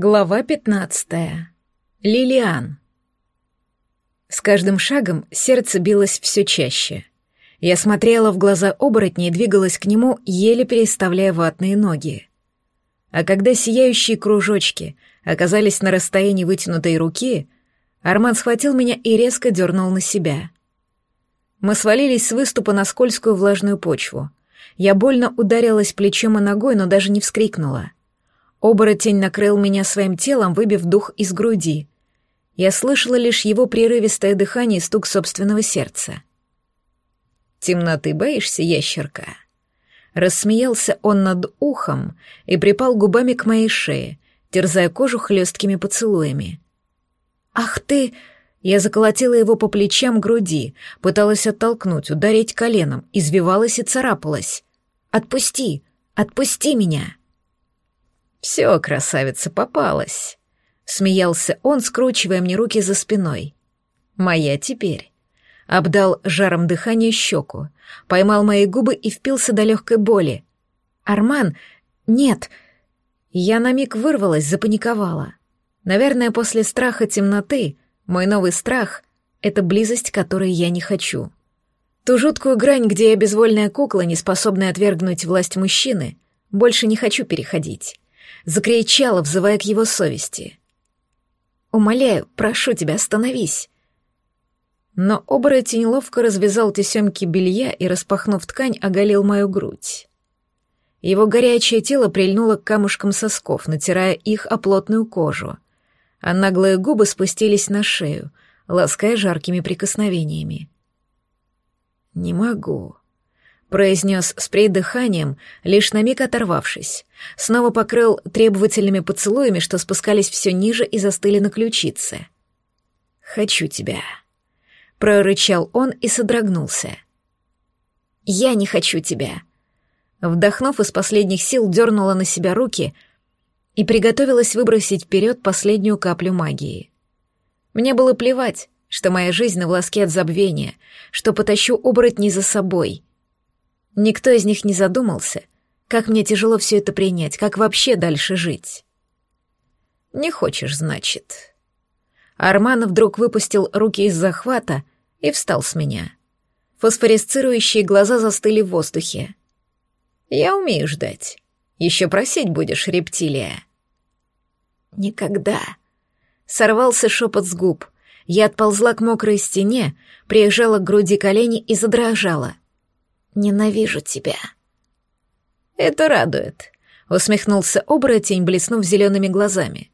Глава пятнадцатая. Лилиан. С каждым шагом сердце билось все чаще. Я смотрела в глаза оборотня и двигалась к нему, еле переставляя ватные ноги. А когда сияющие кружочки оказались на расстоянии вытянутой руки, Арман схватил меня и резко дернул на себя. Мы свалились с выступа на скользкую влажную почву. Я больно ударилась плечом и ногой, но даже не вскрикнула — Оборотень накрыл меня своим телом, выбив дух из груди. Я слышала лишь его прерывистое дыхание и стук собственного сердца. «Темноты боишься, ящерка?» Рассмеялся он над ухом и припал губами к моей шее, терзая кожу хлесткими поцелуями. «Ах ты!» Я заколотила его по плечам груди, пыталась оттолкнуть, ударить коленом, извивалась и царапалась. «Отпусти! Отпусти меня!» «Все, красавица, попалась», — смеялся он, скручивая мне руки за спиной. «Моя теперь». Обдал жаром дыхания щеку, поймал мои губы и впился до легкой боли. «Арман, нет!» Я на миг вырвалась, запаниковала. Наверное, после страха темноты мой новый страх — это близость, которой я не хочу. Ту жуткую грань, где я безвольная кукла, не способная отвергнуть власть мужчины, больше не хочу переходить закричала, взывая к его совести. «Умоляю, прошу тебя, остановись!» Но оборотень ловко развязал тесемки белья и, распахнув ткань, оголил мою грудь. Его горячее тело прильнуло к камушкам сосков, натирая их о плотную кожу, а наглые губы спустились на шею, лаская жаркими прикосновениями. «Не могу», произнес с придыханием, лишь на миг оторвавшись. Снова покрыл требовательными поцелуями, что спускались все ниже и застыли на ключице. «Хочу тебя», — прорычал он и содрогнулся. «Я не хочу тебя». Вдохнув из последних сил, дернула на себя руки и приготовилась выбросить вперед последнюю каплю магии. Мне было плевать, что моя жизнь на волоске от забвения, что потащу оборотней за собой — Никто из них не задумался, как мне тяжело все это принять, как вообще дальше жить. «Не хочешь, значит?» Арман вдруг выпустил руки из захвата и встал с меня. Фосфоресцирующие глаза застыли в воздухе. «Я умею ждать. Еще просить будешь, рептилия». «Никогда». Сорвался шепот с губ. Я отползла к мокрой стене, приезжала к груди колени и задрожала — Ненавижу тебя». «Это радует», — усмехнулся оборотень, блеснув зелеными глазами.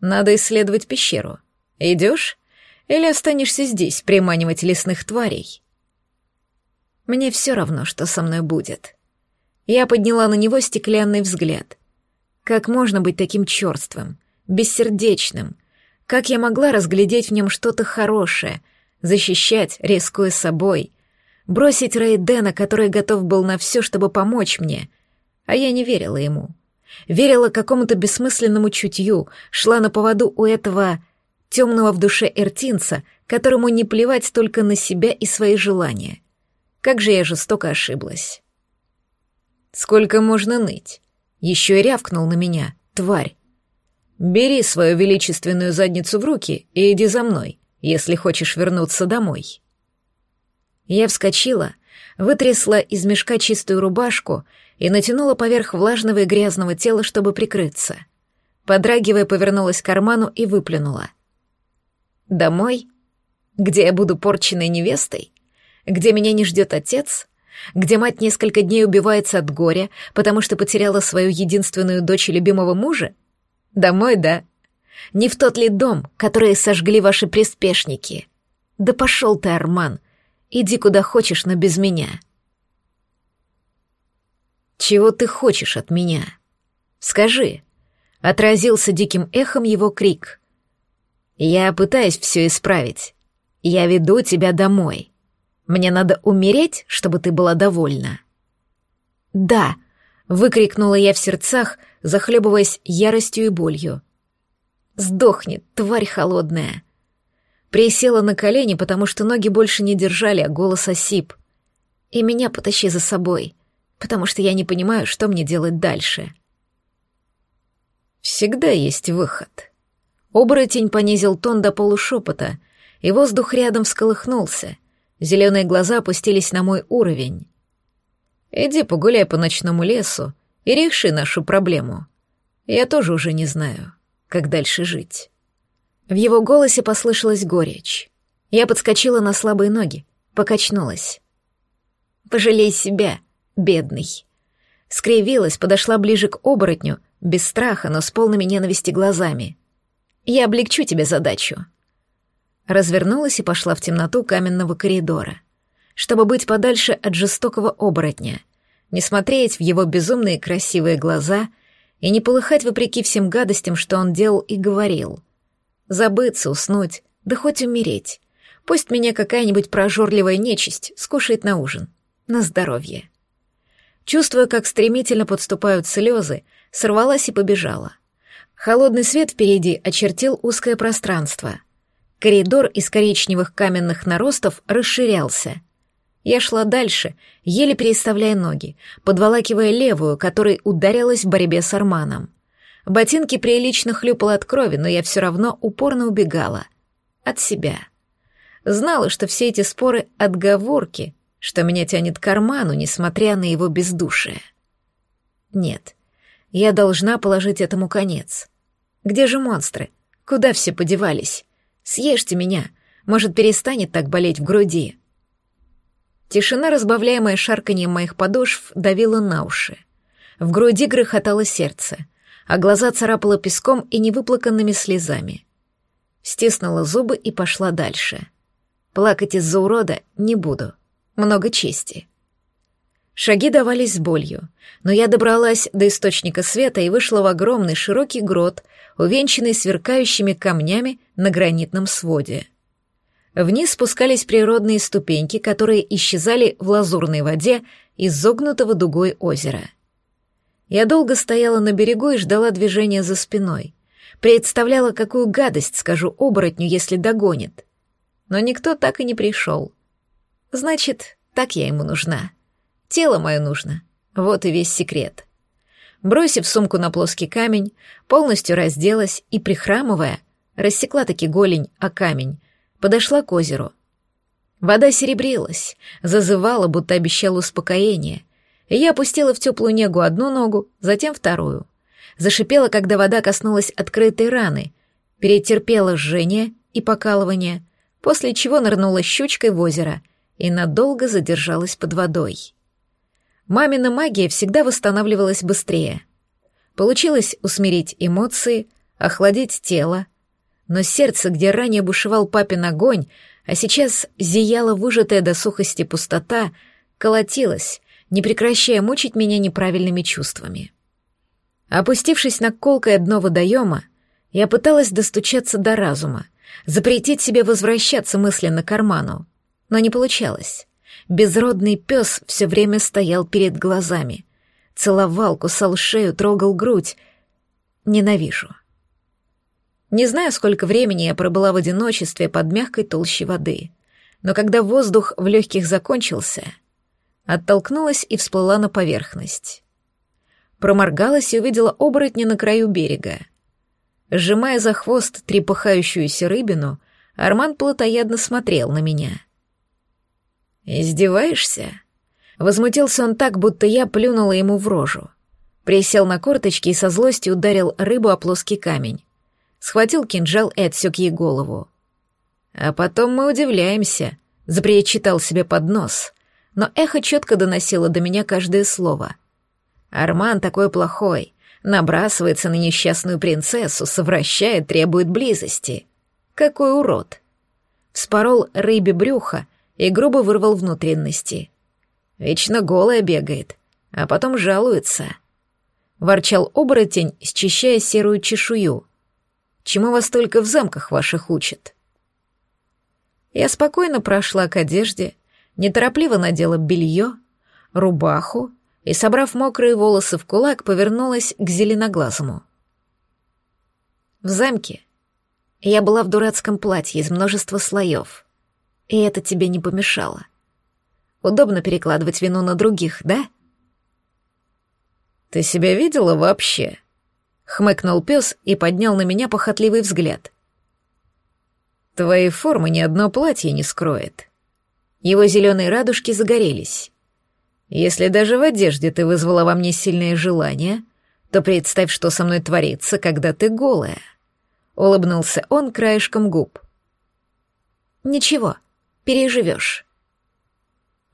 «Надо исследовать пещеру. Идешь? Или останешься здесь приманивать лесных тварей?» «Мне все равно, что со мной будет». Я подняла на него стеклянный взгляд. Как можно быть таким черствым, бессердечным? Как я могла разглядеть в нем что-то хорошее, защищать, рискуя собой, Бросить Рейдена, который готов был на все, чтобы помочь мне. А я не верила ему. Верила какому-то бессмысленному чутью, шла на поводу у этого темного в душе эртинца, которому не плевать только на себя и свои желания. Как же я жестоко ошиблась. Сколько можно ныть? Еще и рявкнул на меня, тварь. Бери свою величественную задницу в руки и иди за мной, если хочешь вернуться домой. Я вскочила, вытрясла из мешка чистую рубашку и натянула поверх влажного и грязного тела, чтобы прикрыться. Подрагивая, повернулась к карману и выплюнула. «Домой? Где я буду порченной невестой? Где меня не ждет отец?» где мать несколько дней убивается от горя, потому что потеряла свою единственную дочь и любимого мужа? Домой, да? Не в тот ли дом, который сожгли ваши приспешники? Да пошел ты, Арман, Иди куда хочешь, но без меня. Чего ты хочешь от меня? Скажи. Отразился диким эхом его крик. Я пытаюсь все исправить. Я веду тебя домой. Мне надо умереть, чтобы ты была довольна. Да, выкрикнула я в сердцах, захлебываясь яростью и болью. Сдохнет, тварь холодная. Присела на колени, потому что ноги больше не держали, а голос осип. И меня потащи за собой, потому что я не понимаю, что мне делать дальше. Всегда есть выход. Оборотень понизил тон до полушепота, и воздух рядом всколыхнулся. Зеленые глаза опустились на мой уровень. Иди погуляй по ночному лесу и реши нашу проблему. Я тоже уже не знаю, как дальше жить. В его голосе послышалась горечь. Я подскочила на слабые ноги, покачнулась. «Пожалей себя, бедный». Скривилась, подошла ближе к оборотню, без страха, но с полными ненависти глазами. «Я облегчу тебе задачу». Развернулась и пошла в темноту каменного коридора, чтобы быть подальше от жестокого оборотня, не смотреть в его безумные красивые глаза и не полыхать вопреки всем гадостям, что он делал и говорил. Забыться, уснуть, да хоть умереть. Пусть меня какая-нибудь прожорливая нечисть скушает на ужин. На здоровье. Чувствуя, как стремительно подступают слезы, сорвалась и побежала. Холодный свет впереди очертил узкое пространство. Коридор из коричневых каменных наростов расширялся. Я шла дальше, еле переставляя ноги, подволакивая левую, которой ударилась в борьбе с Арманом. Ботинки прилично хлюпало от крови, но я все равно упорно убегала. От себя. Знала, что все эти споры — отговорки, что меня тянет к карману, несмотря на его бездушие. Нет, я должна положить этому конец. Где же монстры? Куда все подевались? Съешьте меня, может, перестанет так болеть в груди. Тишина, разбавляемая шарканьем моих подошв, давила на уши. В груди грохотало сердце, а глаза царапало песком и невыплаканными слезами. Стиснула зубы и пошла дальше. Плакать из-за урода не буду — много чести. Шаги давались с болью, но я добралась до источника света и вышла в огромный широкий грот, увенчанный сверкающими камнями на гранитном своде. Вниз спускались природные ступеньки, которые исчезали в лазурной воде изогнутого дугой озера. Я долго стояла на берегу и ждала движения за спиной. Представляла, какую гадость скажу оборотню, если догонит. Но никто так и не пришел — Значит, так я ему нужна. Тело мое нужно. Вот и весь секрет. Бросив сумку на плоский камень, полностью разделась и, прихрамывая, рассекла таки голень о камень, подошла к озеру. Вода серебрилась, зазывала, будто обещала успокоение, я опустила в теплую негу одну ногу, затем вторую. Зашипела, когда вода коснулась открытой раны, перетерпела жжение и покалывание, после чего нырнула щучкой в озеро — и надолго задержалась под водой. Мамина магия всегда восстанавливалась быстрее. Получилось усмирить эмоции, охладить тело, но сердце, где ранее бушевал папин огонь, а сейчас зияла выжатая до сухости пустота, колотилось, не прекращая мучить меня неправильными чувствами. Опустившись на колкое дно водоема, я пыталась достучаться до разума, запретить себе возвращаться мысленно к карману, но не получалось. Безродный пес все время стоял перед глазами. Целовал, кусал шею, трогал грудь. Ненавижу. Не знаю, сколько времени я пробыла в одиночестве под мягкой толщей воды, но когда воздух в легких закончился, оттолкнулась и всплыла на поверхность. Проморгалась и увидела оборотня на краю берега. Сжимая за хвост трепыхающуюся рыбину, Арман плотоядно смотрел на меня — «Издеваешься?» Возмутился он так, будто я плюнула ему в рожу. Присел на корточки и со злостью ударил рыбу о плоский камень. Схватил кинжал и отсек ей голову. «А потом мы удивляемся», — запричитал себе под нос, но эхо четко доносило до меня каждое слово. «Арман такой плохой, набрасывается на несчастную принцессу, совращает, требует близости. Какой урод!» Вспорол рыбе брюхо и грубо вырвал внутренности. Вечно голая бегает, а потом жалуется. Ворчал оборотень, счищая серую чешую. Чему вас только в замках ваших учат? Я спокойно прошла к одежде, неторопливо надела белье, рубаху и, собрав мокрые волосы в кулак, повернулась к зеленоглазому. В замке я была в дурацком платье из множества слоев — и это тебе не помешало. Удобно перекладывать вину на других, да? Ты себя видела вообще? — хмыкнул пес и поднял на меня похотливый взгляд. «Твоей формы ни одно платье не скроет». Его зеленые радужки загорелись. «Если даже в одежде ты вызвала во мне сильное желание, то представь, что со мной творится, когда ты голая». Улыбнулся он краешком губ. «Ничего, переживешь».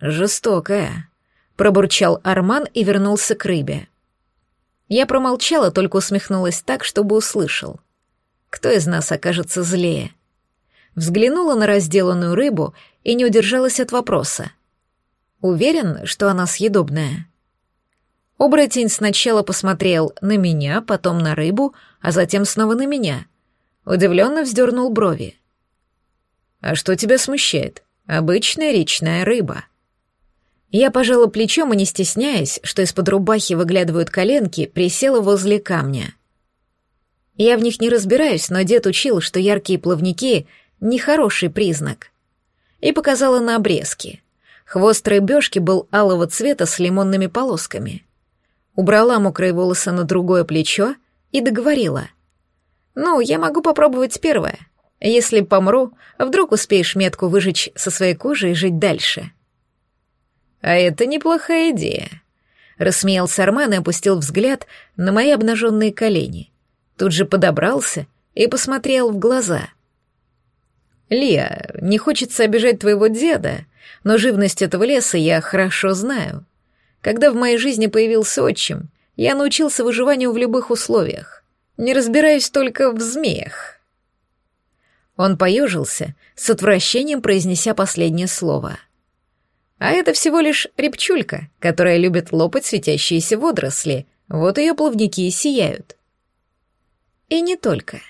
«Жестокая», — пробурчал Арман и вернулся к рыбе. Я промолчала, только усмехнулась так, чтобы услышал. Кто из нас окажется злее? Взглянула на разделанную рыбу и не удержалась от вопроса. Уверен, что она съедобная? Оборотень сначала посмотрел на меня, потом на рыбу, а затем снова на меня. Удивленно вздернул брови. «А что тебя смущает? Обычная речная рыба». Я пожала плечом и, не стесняясь, что из-под рубахи выглядывают коленки, присела возле камня. Я в них не разбираюсь, но дед учил, что яркие плавники — нехороший признак. И показала на обрезки. Хвост рыбешки был алого цвета с лимонными полосками. Убрала мокрые волосы на другое плечо и договорила. «Ну, я могу попробовать первое. Если помру, вдруг успеешь метку выжечь со своей кожи и жить дальше». «А это неплохая идея», — рассмеялся Арман и опустил взгляд на мои обнаженные колени. Тут же подобрался и посмотрел в глаза. «Лия, не хочется обижать твоего деда, но живность этого леса я хорошо знаю. Когда в моей жизни появился отчим, я научился выживанию в любых условиях. Не разбираюсь только в змеях». Он поежился, с отвращением произнеся последнее слово — а это всего лишь репчулька, которая любит лопать светящиеся водоросли. Вот ее плавники и сияют. И не только.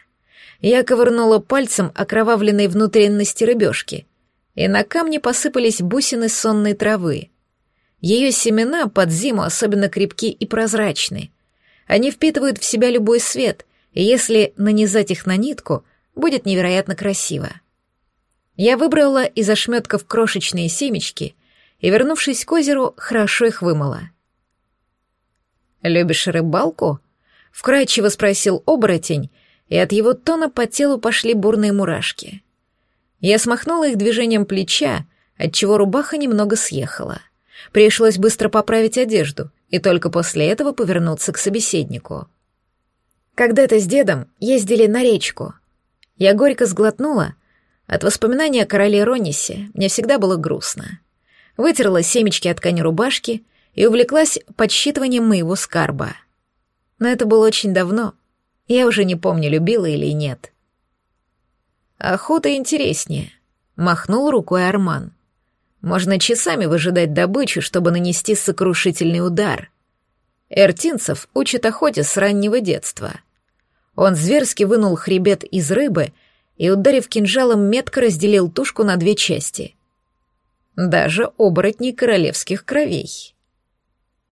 Я ковырнула пальцем окровавленной внутренности рыбешки, и на камне посыпались бусины сонной травы. Ее семена под зиму особенно крепки и прозрачны. Они впитывают в себя любой свет, и если нанизать их на нитку, будет невероятно красиво. Я выбрала из ошметков крошечные семечки и, вернувшись к озеру, хорошо их вымыла. «Любишь рыбалку?» — вкрадчиво спросил оборотень, и от его тона по телу пошли бурные мурашки. Я смахнула их движением плеча, отчего рубаха немного съехала. Пришлось быстро поправить одежду и только после этого повернуться к собеседнику. Когда-то с дедом ездили на речку. Я горько сглотнула. От воспоминания о короле Ронисе мне всегда было грустно вытерла семечки от ткани рубашки и увлеклась подсчитыванием моего скарба. Но это было очень давно. Я уже не помню, любила или нет. Охота интереснее, махнул рукой Арман. Можно часами выжидать добычу, чтобы нанести сокрушительный удар. Эртинцев учат охоте с раннего детства. Он зверски вынул хребет из рыбы и, ударив кинжалом, метко разделил тушку на две части — даже оборотней королевских кровей.